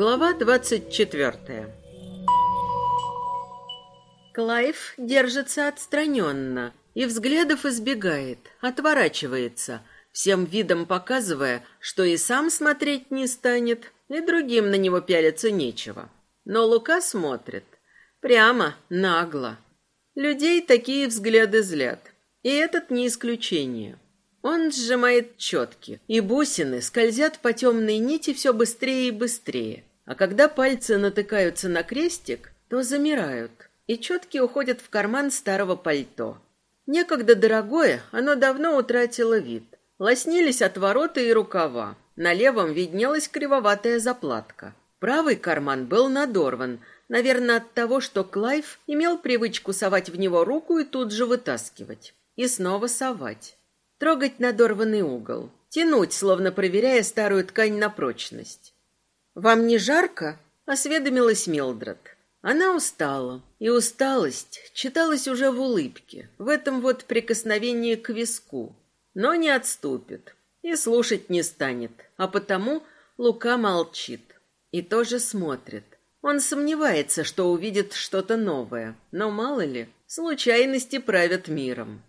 Глава двадцать четвертая Клайв держится отстраненно и взглядов избегает, отворачивается, всем видом показывая, что и сам смотреть не станет, и другим на него пялиться нечего. Но Лука смотрит. Прямо, нагло. Людей такие взгляды злят. И этот не исключение. Он сжимает четки, и бусины скользят по темной нити все быстрее и быстрее. А когда пальцы натыкаются на крестик, то замирают, и четки уходят в карман старого пальто. Некогда дорогое, оно давно утратило вид. Лоснились отвороты и рукава. На левом виднелась кривоватая заплатка. Правый карман был надорван, наверное, от того, что Клайв имел привычку совать в него руку и тут же вытаскивать. И снова совать. Трогать надорванный угол. Тянуть, словно проверяя старую ткань на прочность. «Вам не жарко?» — осведомилась Милдред. Она устала, и усталость читалась уже в улыбке, в этом вот прикосновении к виску, но не отступит и слушать не станет, а потому Лука молчит и тоже смотрит. Он сомневается, что увидит что-то новое, но мало ли, случайности правят миром.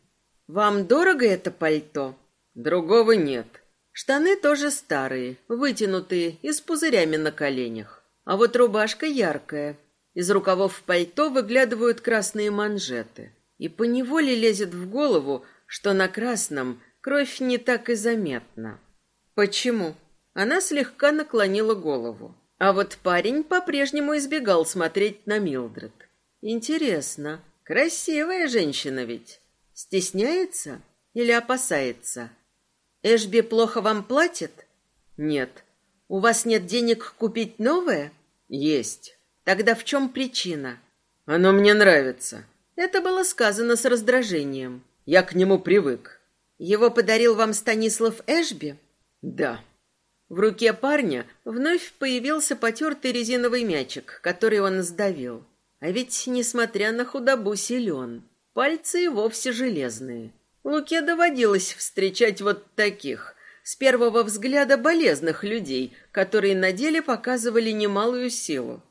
«Вам дорого это пальто?» «Другого нет». Штаны тоже старые, вытянутые и с пузырями на коленях. А вот рубашка яркая, из рукавов пальто выглядывают красные манжеты. И поневоле лезет в голову, что на красном кровь не так и заметна. Почему? Она слегка наклонила голову. А вот парень по-прежнему избегал смотреть на Милдред. Интересно, красивая женщина ведь. Стесняется или опасается? Эшби плохо вам платит? Нет. У вас нет денег купить новое? Есть. Тогда в чем причина? Оно мне нравится. Это было сказано с раздражением. Я к нему привык. Его подарил вам Станислав Эшби? Да. В руке парня вновь появился потертый резиновый мячик, который он сдавил. А ведь, несмотря на худобу, силен. Пальцы и вовсе железные. Луке доводилось встречать вот таких, с первого взгляда болезных людей, которые на деле показывали немалую силу.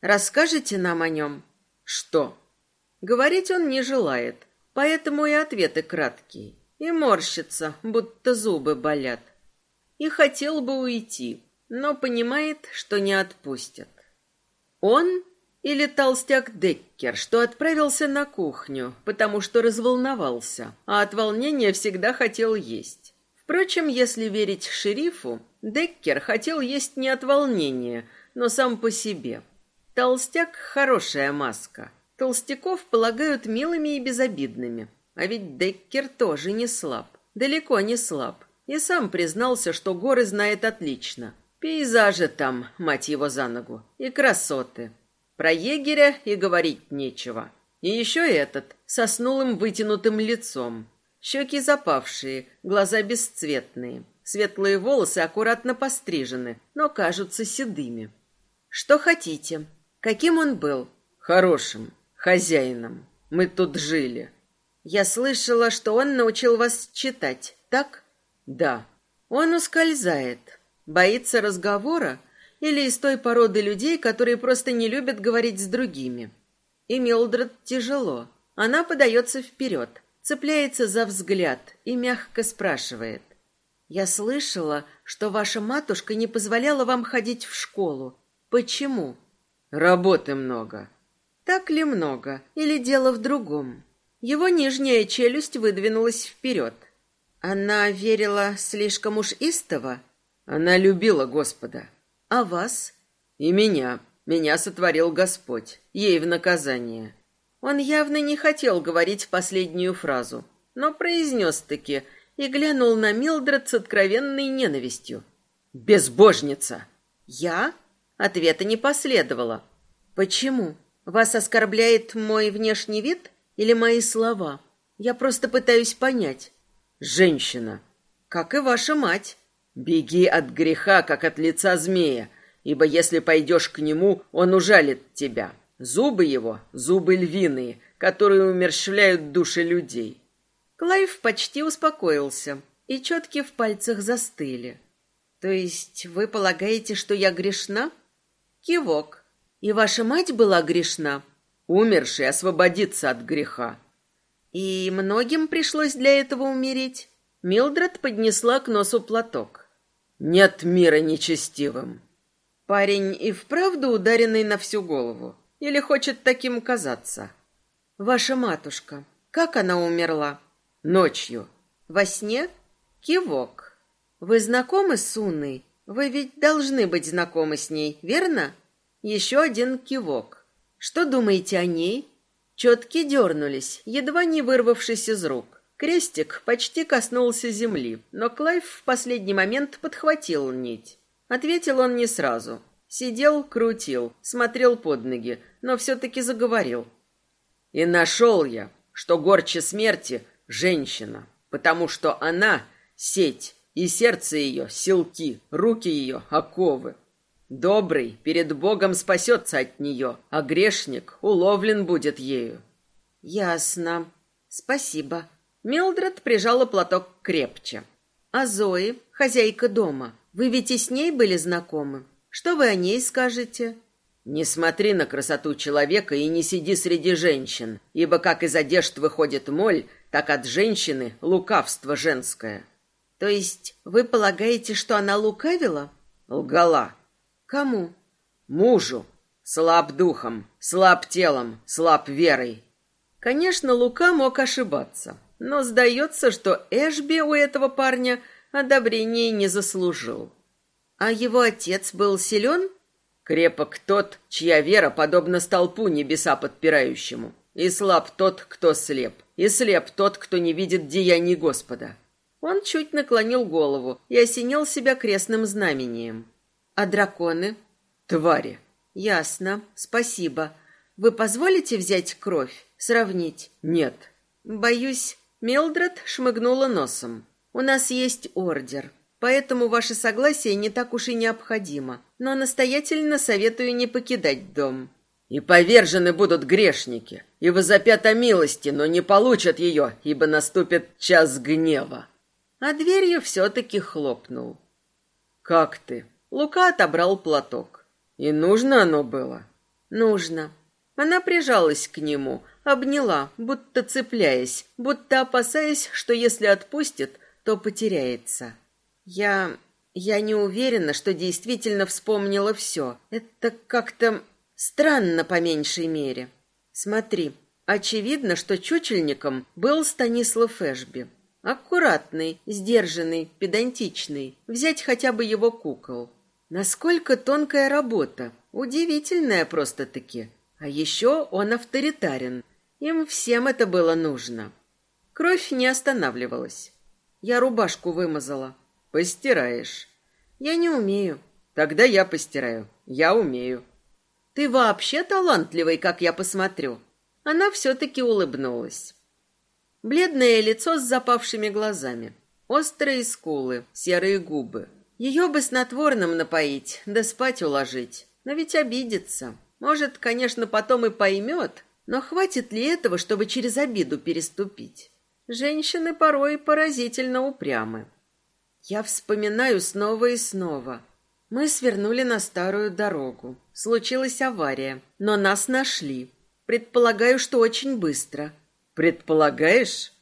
Расскажите нам о нем?» «Что?» Говорить он не желает, поэтому и ответы краткие. И морщится, будто зубы болят. И хотел бы уйти, но понимает, что не отпустят. Он или толстяк Деккер, что отправился на кухню, потому что разволновался, а от волнения всегда хотел есть. Впрочем, если верить шерифу, Деккер хотел есть не от волнения, но сам по себе – Толстяк — хорошая маска. Толстяков полагают милыми и безобидными. А ведь Деккер тоже не слаб. Далеко не слаб. И сам признался, что горы знает отлично. Пейзажи там, мать его за ногу, и красоты. Про егеря и говорить нечего. И еще этот, со снулым вытянутым лицом. Щеки запавшие, глаза бесцветные. Светлые волосы аккуратно пострижены, но кажутся седыми. «Что хотите?» Каким он был? Хорошим, хозяином. Мы тут жили. Я слышала, что он научил вас читать, так? Да. Он ускользает, боится разговора или из той породы людей, которые просто не любят говорить с другими. И Милдред тяжело. Она подается вперед, цепляется за взгляд и мягко спрашивает. «Я слышала, что ваша матушка не позволяла вам ходить в школу. Почему?» Работы много. Так ли много? Или дело в другом? Его нижняя челюсть выдвинулась вперед. Она верила слишком уж истово? Она любила Господа. А вас? И меня. Меня сотворил Господь. Ей в наказание. Он явно не хотел говорить последнюю фразу, но произнес-таки и глянул на Милдред с откровенной ненавистью. «Безбожница!» «Я?» Ответа не последовало. Почему? Вас оскорбляет мой внешний вид или мои слова? Я просто пытаюсь понять. Женщина, как и ваша мать. Беги от греха, как от лица змея, ибо если пойдешь к нему, он ужалит тебя. Зубы его — зубы львиные, которые умерщвляют души людей. Клайв почти успокоился, и четки в пальцах застыли. То есть вы полагаете, что я грешна? Кивок. И ваша мать была грешна? Умерший освободится от греха. И многим пришлось для этого умереть? Милдред поднесла к носу платок. Нет мира нечестивым. Парень и вправду ударенный на всю голову. Или хочет таким казаться? Ваша матушка, как она умерла? Ночью. Во сне? Кивок. Вы знакомы с Унной? Вы ведь должны быть знакомы с ней, верно? Еще один кивок. Что думаете о ней? Четки дернулись, едва не вырвавшись из рук. Крестик почти коснулся земли, но Клайв в последний момент подхватил нить. Ответил он не сразу. Сидел, крутил, смотрел под ноги, но все-таки заговорил. И нашел я, что горче смерти — женщина, потому что она — сеть, и сердце ее — силки, руки ее — оковы. Добрый перед Богом спасется от нее, а грешник уловлен будет ею. Ясно. Спасибо. Милдред прижала платок крепче. А Зои, хозяйка дома, вы ведь и с ней были знакомы. Что вы о ней скажете? Не смотри на красоту человека и не сиди среди женщин, ибо как из одежд выходит моль, так от женщины лукавство женское. То есть вы полагаете, что она лукавила? Лгала. Кому? Мужу. Слаб духом, слаб телом, слаб верой. Конечно, Лука мог ошибаться, но сдается, что Эшби у этого парня одобрения не заслужил. А его отец был силен? Крепок тот, чья вера подобна столпу небеса подпирающему. И слаб тот, кто слеп. И слеп тот, кто не видит деяний Господа. Он чуть наклонил голову и осенил себя крестным знамением. А драконы? Твари. Ясно. Спасибо. Вы позволите взять кровь? Сравнить? Нет. Боюсь, Милдред шмыгнула носом. У нас есть ордер. Поэтому ваше согласие не так уж и необходимо. Но настоятельно советую не покидать дом. И повержены будут грешники, и возопят о милости, но не получат ее, ибо наступит час гнева. А дверью все-таки хлопнул. Как ты? Лука отобрал платок. И нужно оно было? Нужно. Она прижалась к нему, обняла, будто цепляясь, будто опасаясь, что если отпустит, то потеряется. Я... я не уверена, что действительно вспомнила все. Это как-то странно по меньшей мере. Смотри, очевидно, что чучельником был Станислав Эшби. Аккуратный, сдержанный, педантичный. Взять хотя бы его кукол. Насколько тонкая работа. Удивительная просто-таки. А еще он авторитарен. Им всем это было нужно. Кровь не останавливалась. Я рубашку вымазала. Постираешь. Я не умею. Тогда я постираю. Я умею. Ты вообще талантливый, как я посмотрю. Она все-таки улыбнулась. Бледное лицо с запавшими глазами. Острые скулы, серые губы. Ее бы снотворным напоить, да спать уложить. Но ведь обидится. Может, конечно, потом и поймет, но хватит ли этого, чтобы через обиду переступить? Женщины порой поразительно упрямы. Я вспоминаю снова и снова. Мы свернули на старую дорогу. Случилась авария, но нас нашли. Предполагаю, что очень быстро. Предполагаешь?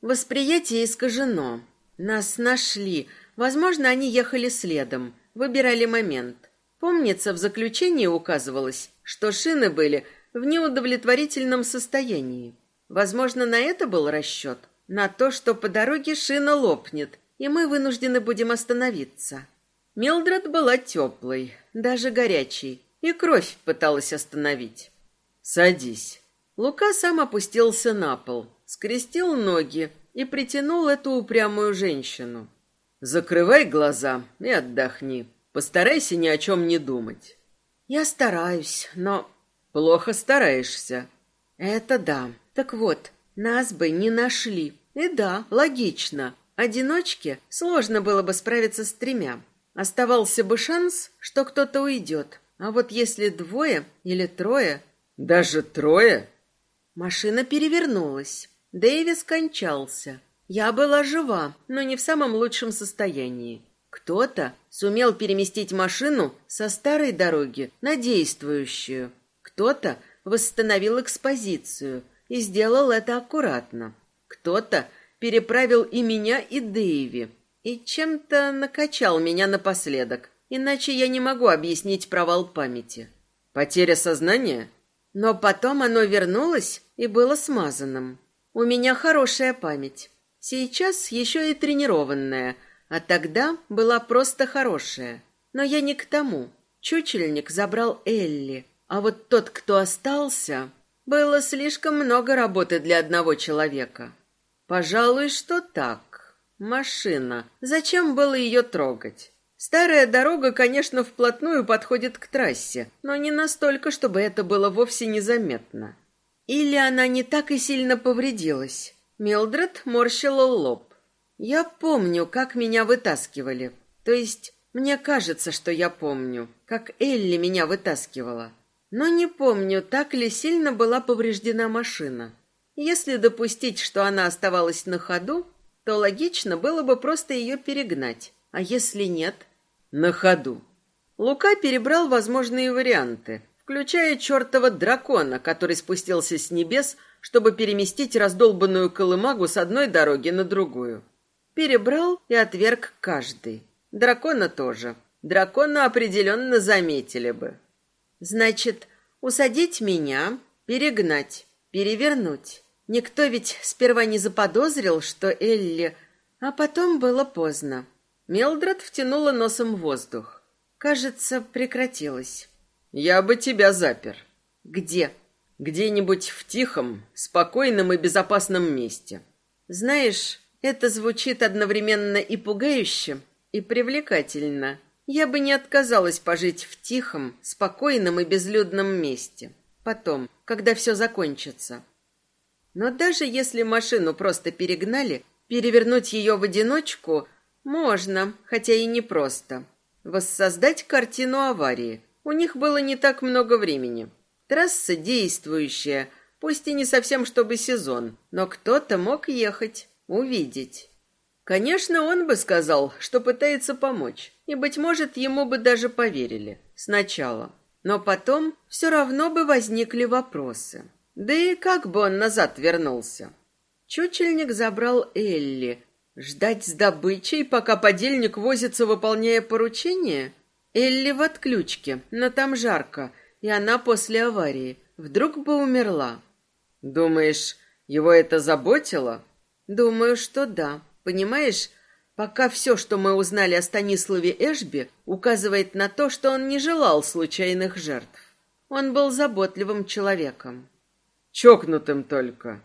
Восприятие искажено. Нас нашли. Возможно, они ехали следом, выбирали момент. Помнится, в заключении указывалось, что шины были в неудовлетворительном состоянии. Возможно, на это был расчет. На то, что по дороге шина лопнет, и мы вынуждены будем остановиться. Милдред была теплой, даже горячей, и кровь пыталась остановить. «Садись». Лука сам опустился на пол, скрестил ноги и притянул эту упрямую женщину. «Закрывай глаза и отдохни. Постарайся ни о чем не думать». «Я стараюсь, но...» «Плохо стараешься». «Это да. Так вот, нас бы не нашли. И да, логично. Одиночке сложно было бы справиться с тремя. Оставался бы шанс, что кто-то уйдет. А вот если двое или трое... Даже трое? Машина перевернулась. Дэвис кончался. Я была жива, но не в самом лучшем состоянии. Кто-то сумел переместить машину со старой дороги на действующую. Кто-то восстановил экспозицию и сделал это аккуратно. Кто-то переправил и меня, и Дэйви, и чем-то накачал меня напоследок, иначе я не могу объяснить провал памяти. Потеря сознания? Но потом оно вернулось и было смазанным. У меня хорошая память. Сейчас еще и тренированная, а тогда была просто хорошая. Но я не к тому. Чучельник забрал Элли, а вот тот, кто остался, было слишком много работы для одного человека. Пожалуй, что так. Машина. Зачем было ее трогать? Старая дорога, конечно, вплотную подходит к трассе, но не настолько, чтобы это было вовсе незаметно. Или она не так и сильно повредилась. Милдред морщила лоб. Я помню, как меня вытаскивали. То есть, мне кажется, что я помню, как Элли меня вытаскивала. Но не помню, так ли сильно была повреждена машина. Если допустить, что она оставалась на ходу, то логично было бы просто ее перегнать. А если нет? На ходу. Лука перебрал возможные варианты, включая чертова дракона, который спустился с небес, чтобы переместить раздолбанную колымагу с одной дороги на другую. Перебрал и отверг каждый. Дракона тоже. Дракона определенно заметили бы. Значит, усадить меня, перегнать, перевернуть. Никто ведь сперва не заподозрил, что Элли... А потом было поздно. Мелдред втянула носом воздух. Кажется, прекратилось. «Я бы тебя запер». «Где?» «Где-нибудь в тихом, спокойном и безопасном месте». «Знаешь, это звучит одновременно и пугающе, и привлекательно. Я бы не отказалась пожить в тихом, спокойном и безлюдном месте. Потом, когда все закончится. Но даже если машину просто перегнали, перевернуть ее в одиночку можно, хотя и не просто. Воссоздать картину аварии. У них было не так много времени. Трасса действующая, пусть и не совсем чтобы сезон, но кто-то мог ехать, увидеть. Конечно, он бы сказал, что пытается помочь, и, быть может, ему бы даже поверили. Сначала. Но потом все равно бы возникли вопросы. Да и как бы он назад вернулся? Чучельник забрал Элли. Ждать с добычей, пока подельник возится, выполняя поручение? Элли в отключке, но там жарко, и она после аварии. Вдруг бы умерла. Думаешь, его это заботило? Думаю, что да. Понимаешь, пока все, что мы узнали о Станиславе Эшби, указывает на то, что он не желал случайных жертв. Он был заботливым человеком. Чокнутым только.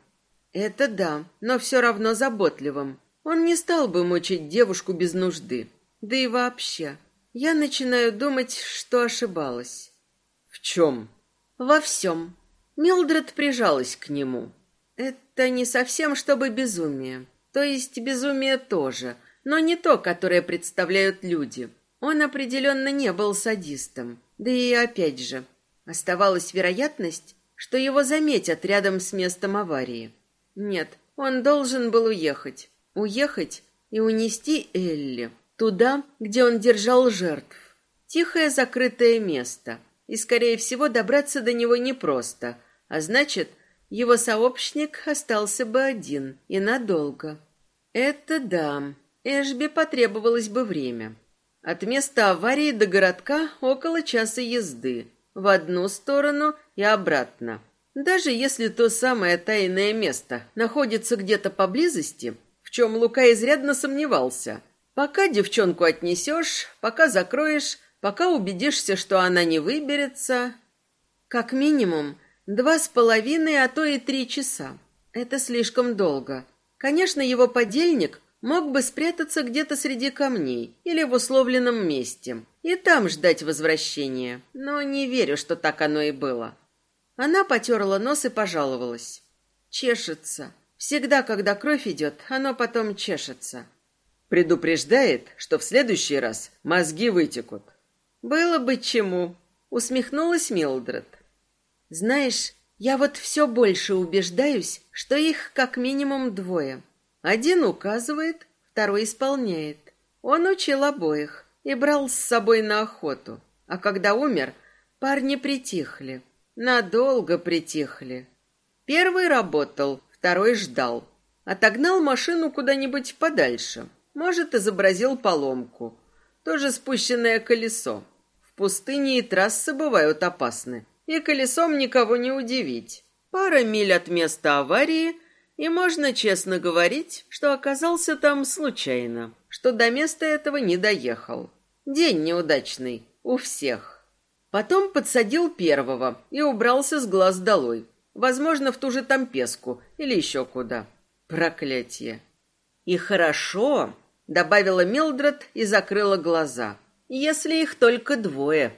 Это да, но все равно заботливым. Он не стал бы мучить девушку без нужды. Да и вообще, я начинаю думать, что ошибалась. В чем? Во всем. Милдред прижалась к нему. Это не совсем чтобы безумие. То есть безумие тоже, но не то, которое представляют люди. Он определенно не был садистом. Да и опять же, оставалась вероятность, что его заметят рядом с местом аварии. Нет, он должен был уехать. Уехать и унести Элли туда, где он держал жертв. Тихое закрытое место. И, скорее всего, добраться до него непросто. А значит, его сообщник остался бы один и надолго. Это да. Эшби потребовалось бы время. От места аварии до городка около часа езды. В одну сторону и обратно. Даже если то самое тайное место находится где-то поблизости, в чем Лука изрядно сомневался. Пока девчонку отнесешь, пока закроешь, пока убедишься, что она не выберется... Как минимум, два с половиной, а то и три часа. Это слишком долго. Конечно, его подельник мог бы спрятаться где-то среди камней или в условленном месте и там ждать возвращения, но не верю, что так оно и было. Она потерла нос и пожаловалась. Чешется. Всегда, когда кровь идет, оно потом чешется. Предупреждает, что в следующий раз мозги вытекут. Было бы чему, усмехнулась Милдред. Знаешь, я вот все больше убеждаюсь, что их как минимум двое. Один указывает, второй исполняет. Он учил обоих и брал с собой на охоту. А когда умер, парни притихли. Надолго притихли. Первый работал, второй ждал. Отогнал машину куда-нибудь подальше. Может, изобразил поломку. Тоже спущенное колесо. В пустыне и трассы бывают опасны. И колесом никого не удивить. Пара миль от места аварии, и можно честно говорить, что оказался там случайно, что до места этого не доехал. День неудачный у всех. Потом подсадил первого и убрался с глаз долой. Возможно, в ту же Тампеску или еще куда. Проклятие. И хорошо, добавила Милдред и закрыла глаза. Если их только двое.